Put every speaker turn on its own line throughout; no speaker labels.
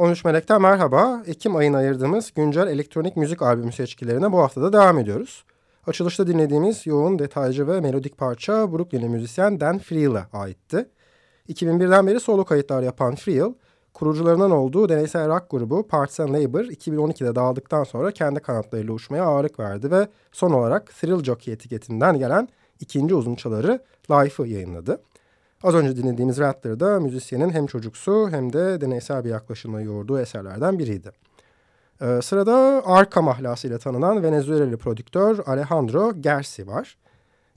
13 Melek'ten merhaba. Ekim ayına ayırdığımız güncel elektronik müzik albümü seçkilerine bu haftada devam ediyoruz. Açılışta dinlediğimiz yoğun, detaycı ve melodik parça Brooklyn'li müzisyen Dan Friel'e aitti. 2001'den beri solo kayıtlar yapan Friel, kurucularından olduğu deneysel rock grubu Parts and Labor 2012'de dağıldıktan sonra kendi kanatlarıyla uçmaya ağırlık verdi ve son olarak Thrill Jockey etiketinden gelen ikinci uzun çaları Life'ı yayınladı. Az önce dinlediğimiz Rattler da müzisyenin hem çocuksu hem de deneysel bir yaklaşımla yoğurduğu eserlerden biriydi. Ee, sırada Arka mahlasıyla tanınan Venezuelalı prodüktör Alejandro Gersi var.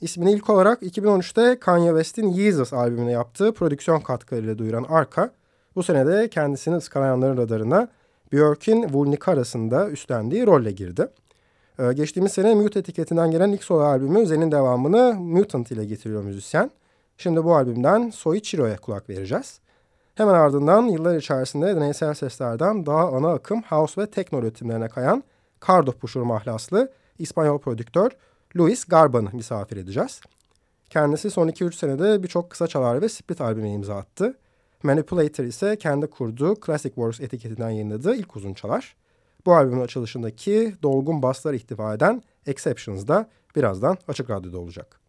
İsmini ilk olarak 2013'te Kanye West'in Yeezus albümüne yaptığı prodüksiyon katkılarıyla duyuran Arka, bu senede kendisini ıskalayanların radarına Björk'in Vulnikaras'ında üstlendiği rolle girdi. Ee, geçtiğimiz sene Mute etiketinden gelen ilk solo albümü Zen'in devamını Mutant ile getiriyor müzisyen. Şimdi bu albümden Soichiro'ya kulak vereceğiz. Hemen ardından yıllar içerisinde deneysel seslerden daha ana akım house ve tekno üretimlerine kayan Cardo Puşur mahlaslı İspanyol prodüktör Luis Garban'ı misafir edeceğiz. Kendisi son 2-3 senede birçok kısa çalar ve split albüme imza attı. Manipulator ise kendi kurduğu Classic Wars etiketinden yayınladığı ilk uzun çalar. Bu albümün açılışındaki dolgun baslar ihtiva eden Exceptions da birazdan Açık Radyo'da olacak.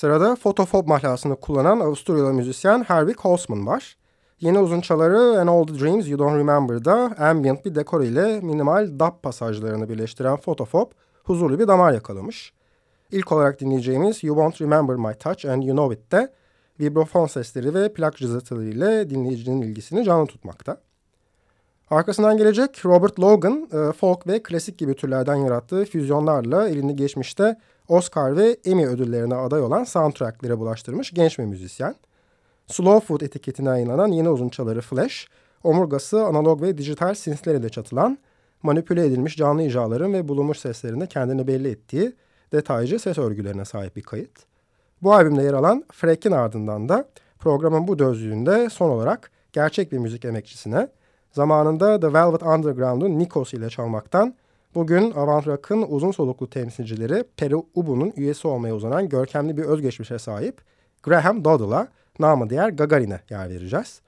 Sırada fotofob mahlasını kullanan Avusturyalı müzisyen Herwig Holzman var. Yeni uzunçaları An All The Dreams You Don't Remember'da ambient bir dekor ile minimal dub pasajlarını birleştiren fotofob huzurlu bir damar yakalamış. İlk olarak dinleyeceğimiz You Won't Remember My Touch and You Know It'te vibrofon sesleri ve plak cızırtıları ile dinleyicinin ilgisini canlı tutmakta. Arkasından gelecek Robert Logan, e, folk ve klasik gibi türlerden yarattığı füzyonlarla elini geçmişte Oscar ve Emmy ödüllerine aday olan soundtracklere bulaştırmış genç bir müzisyen. Slow Food etiketine yayınlanan yeni uzunçaları Flash, omurgası analog ve dijital synthler çatılan, manipüle edilmiş canlı icraların ve bulunmuş seslerinde kendini belli ettiği detaycı ses örgülerine sahip bir kayıt. Bu albümde yer alan Freck'in ardından da programın bu dözlüğünde son olarak gerçek bir müzik emekçisine, zamanında The Velvet Underground'un Nikos ile çalmaktan, Bugün Avant Rock'ın uzun soluklu temsilcileri Peri Ubu'nun üyesi olmaya uzanan görkemli bir özgeçmişe sahip Graham Doddle'a, namı diğer Gagarin'e yer vereceğiz.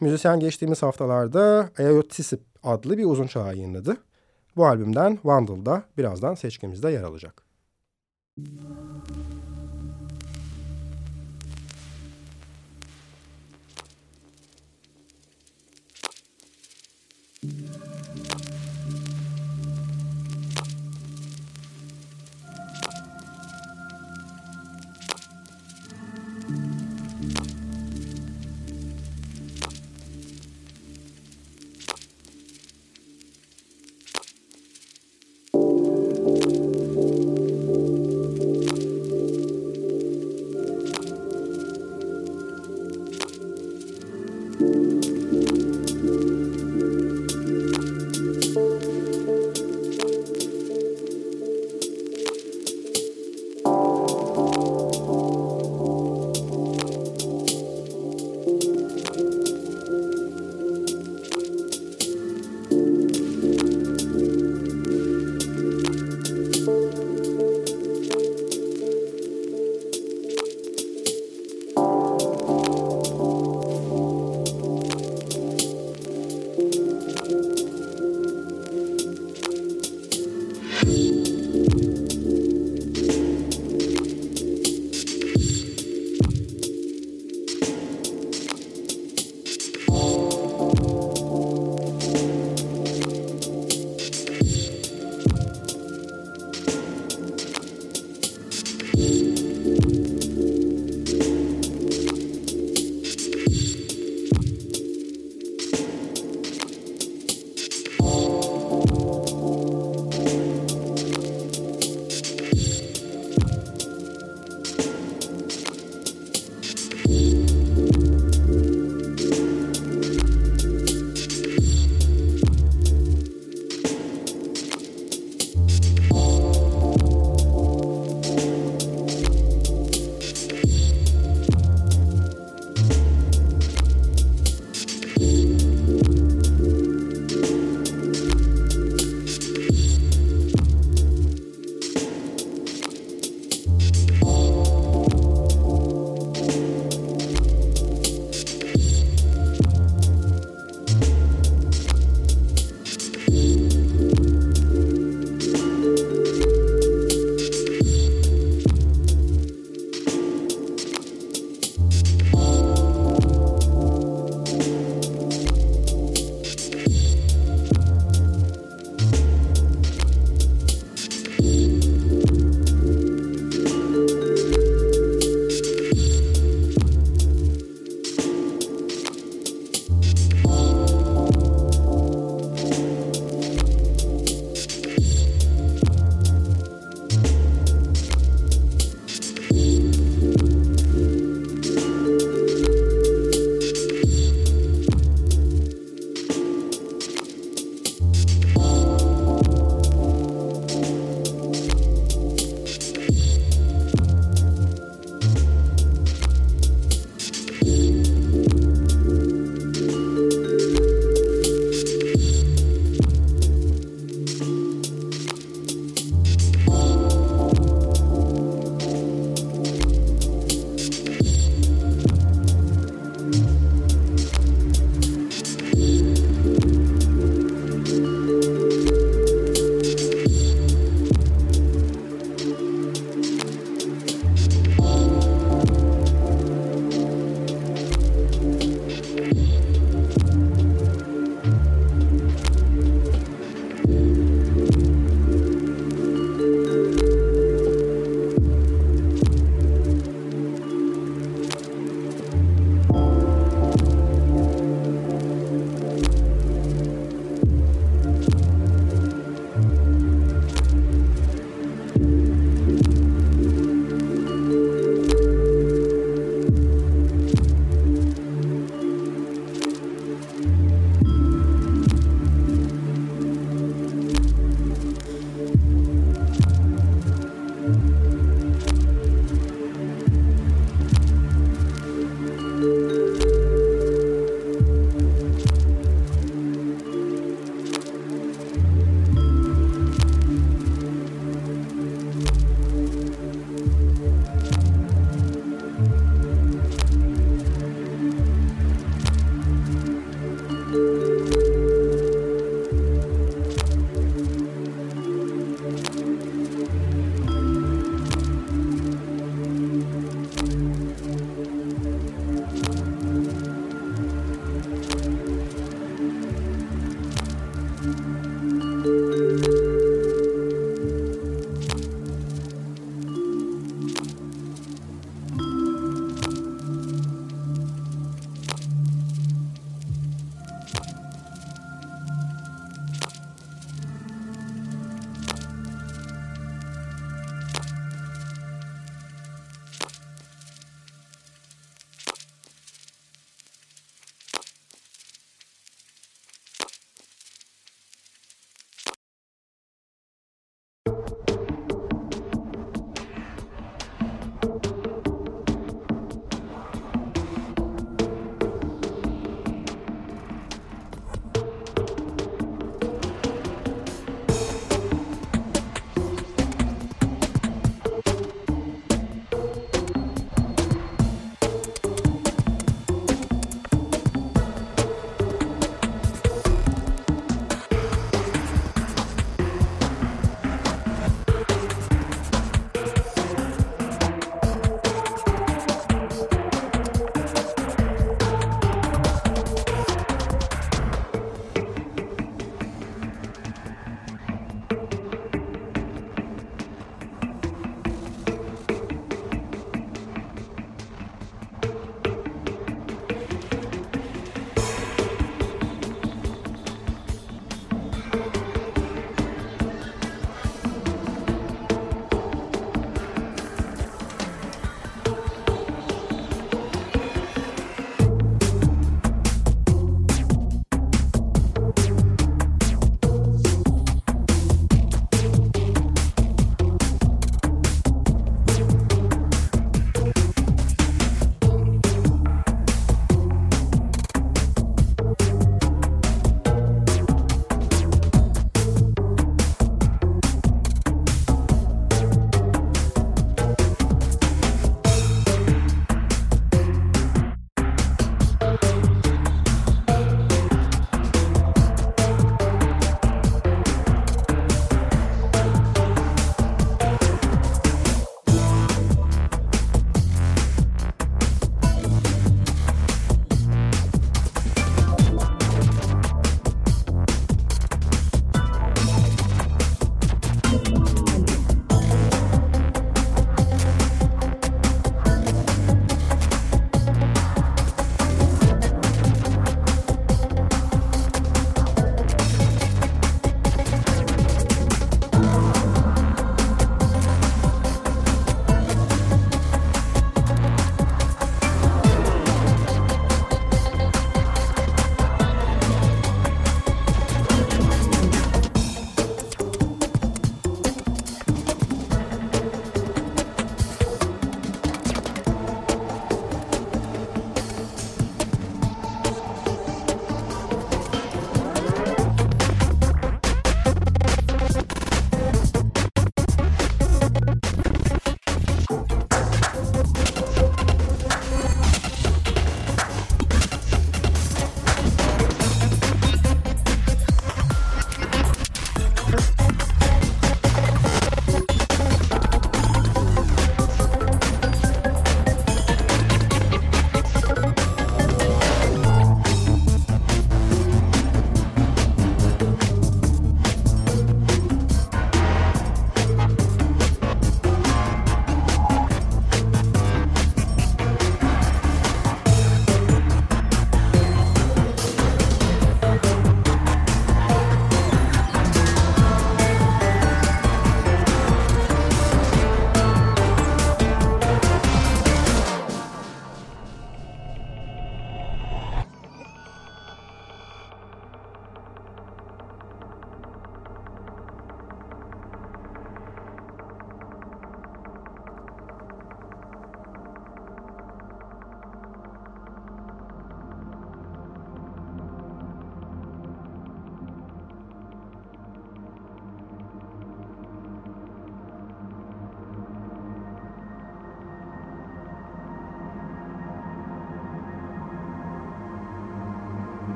Müzisyen geçtiğimiz haftalarda Ayotisip adlı bir uzun çağı yayınladı. Bu albümden Vandal'da birazdan seçkimizde yer alacak. Müzik Yeah.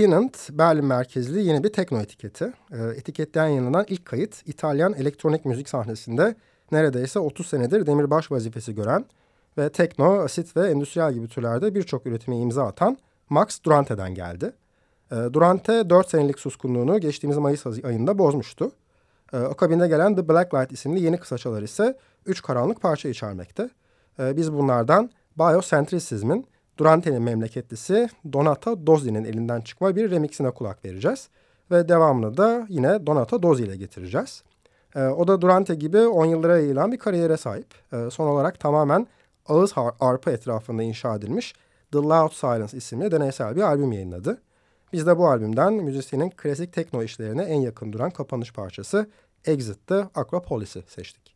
Kinant, Berlin merkezli yeni bir tekno etiketi. E, etiketten yayınlanan ilk kayıt İtalyan elektronik müzik sahnesinde neredeyse 30 senedir demirbaş vazifesi gören ve tekno, asit ve endüstriyel gibi türlerde birçok üretime imza atan Max Durante'den geldi. E, Durante 4 senelik suskunluğunu geçtiğimiz Mayıs ayında bozmuştu. E, akabinde gelen The Blacklight isimli yeni kısaçalar ise 3 karanlık parça içermekte. Biz bunlardan Biocentrism'in Durante'nin memleketlisi Donata Dozzi'nin elinden çıkma bir remixine kulak vereceğiz. Ve devamını da yine Donata Dozzi ile getireceğiz. E, o da Durante gibi 10 yıllara yayılan bir kariyere sahip. E, son olarak tamamen ağız arpa etrafında inşa edilmiş The Loud Silence isimli deneysel bir albüm yayınladı. Biz de bu albümden müzisyenin klasik tekno işlerine en yakın duran kapanış parçası Exit'te Aquapolis'i seçtik.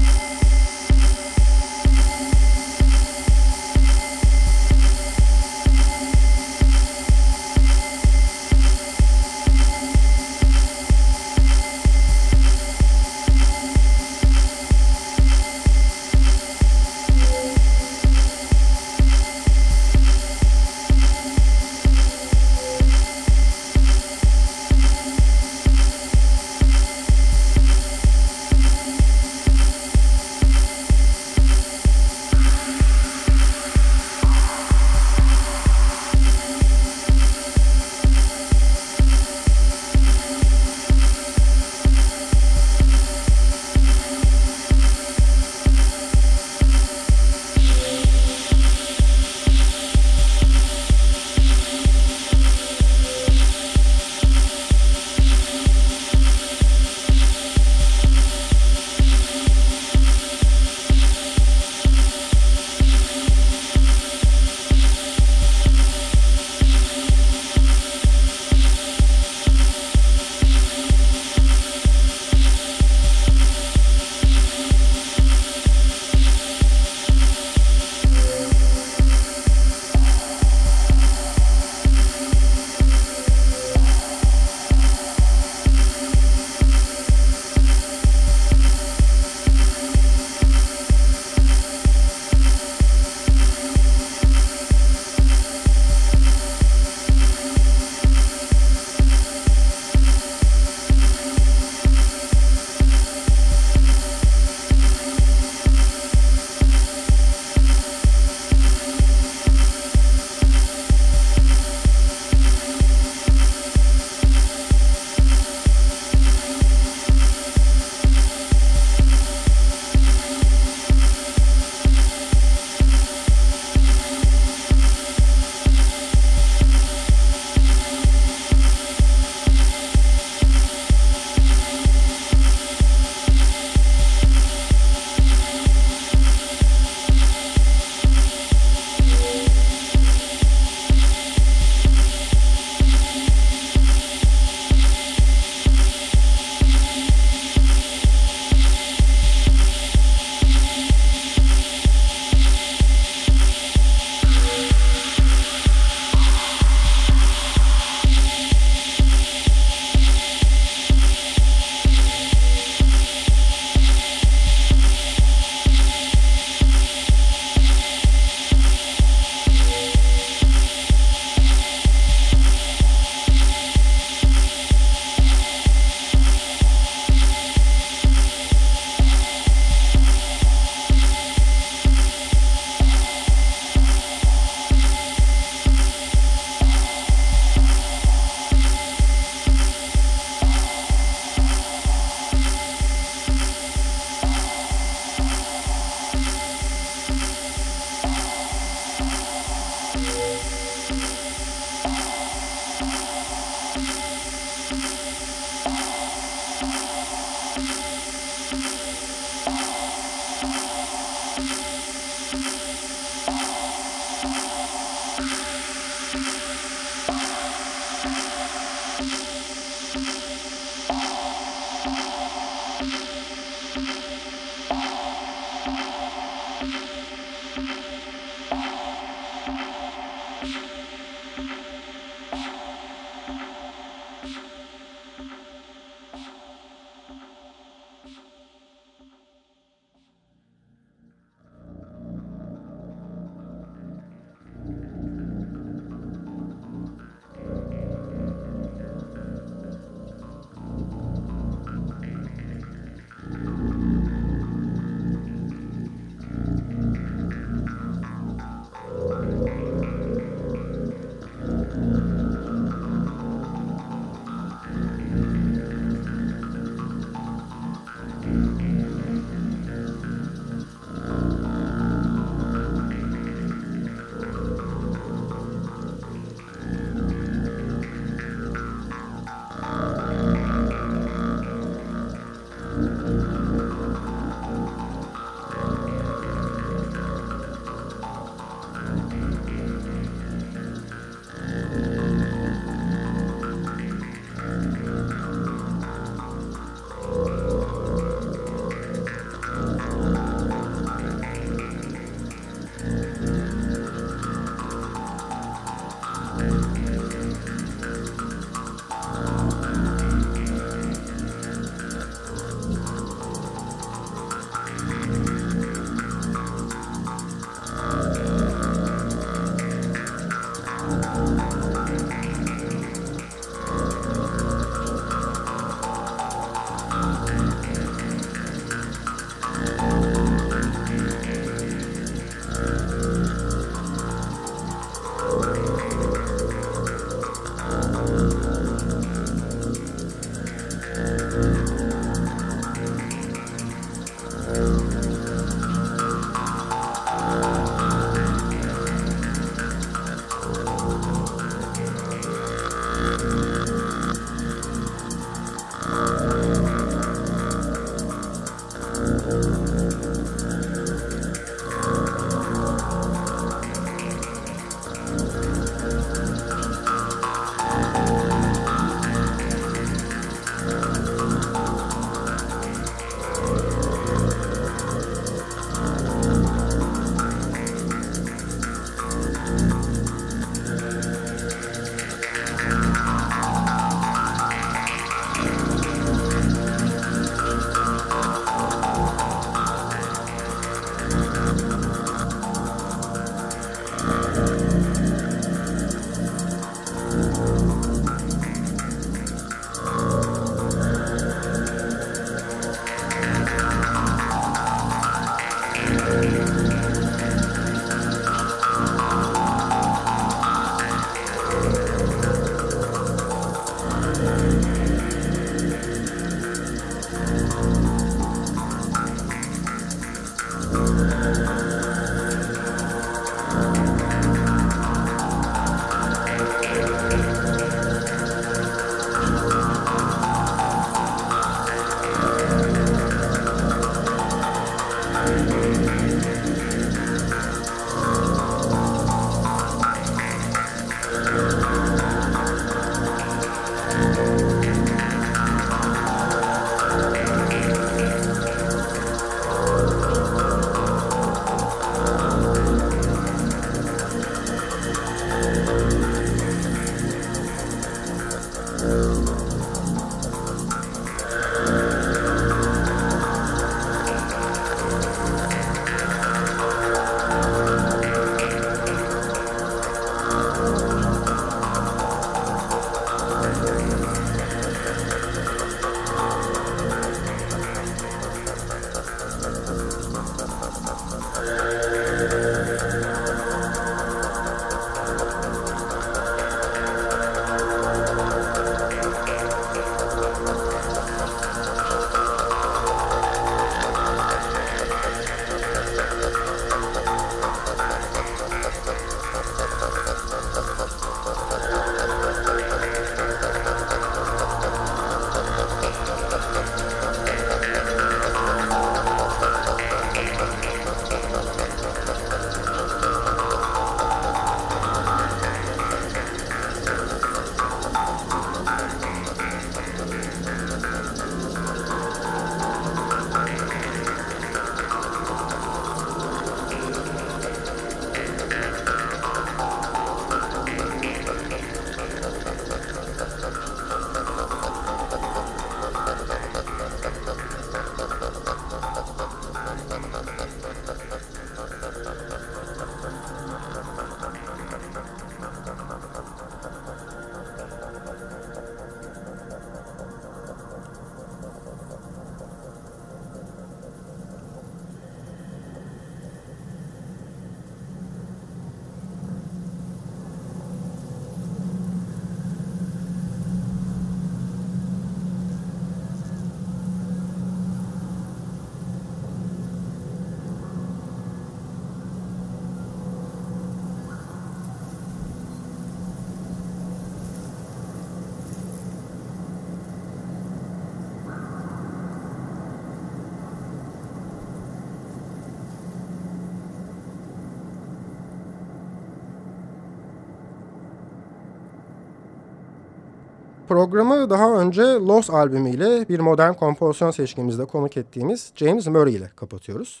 Programı daha önce Lost albümüyle bir modern kompozisyon seçkimizde konuk ettiğimiz James Murray ile kapatıyoruz.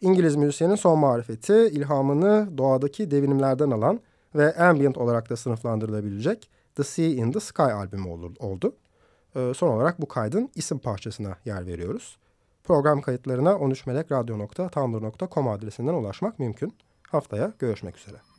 İngiliz müzisyenin son marifeti ilhamını doğadaki devinimlerden alan ve ambient olarak da sınıflandırılabilecek The Sea in the Sky albümü oldu. Ee, son olarak bu kaydın isim parçasına yer veriyoruz. Program kayıtlarına 13melekradyo.tumblr.com adresinden ulaşmak mümkün. Haftaya görüşmek üzere.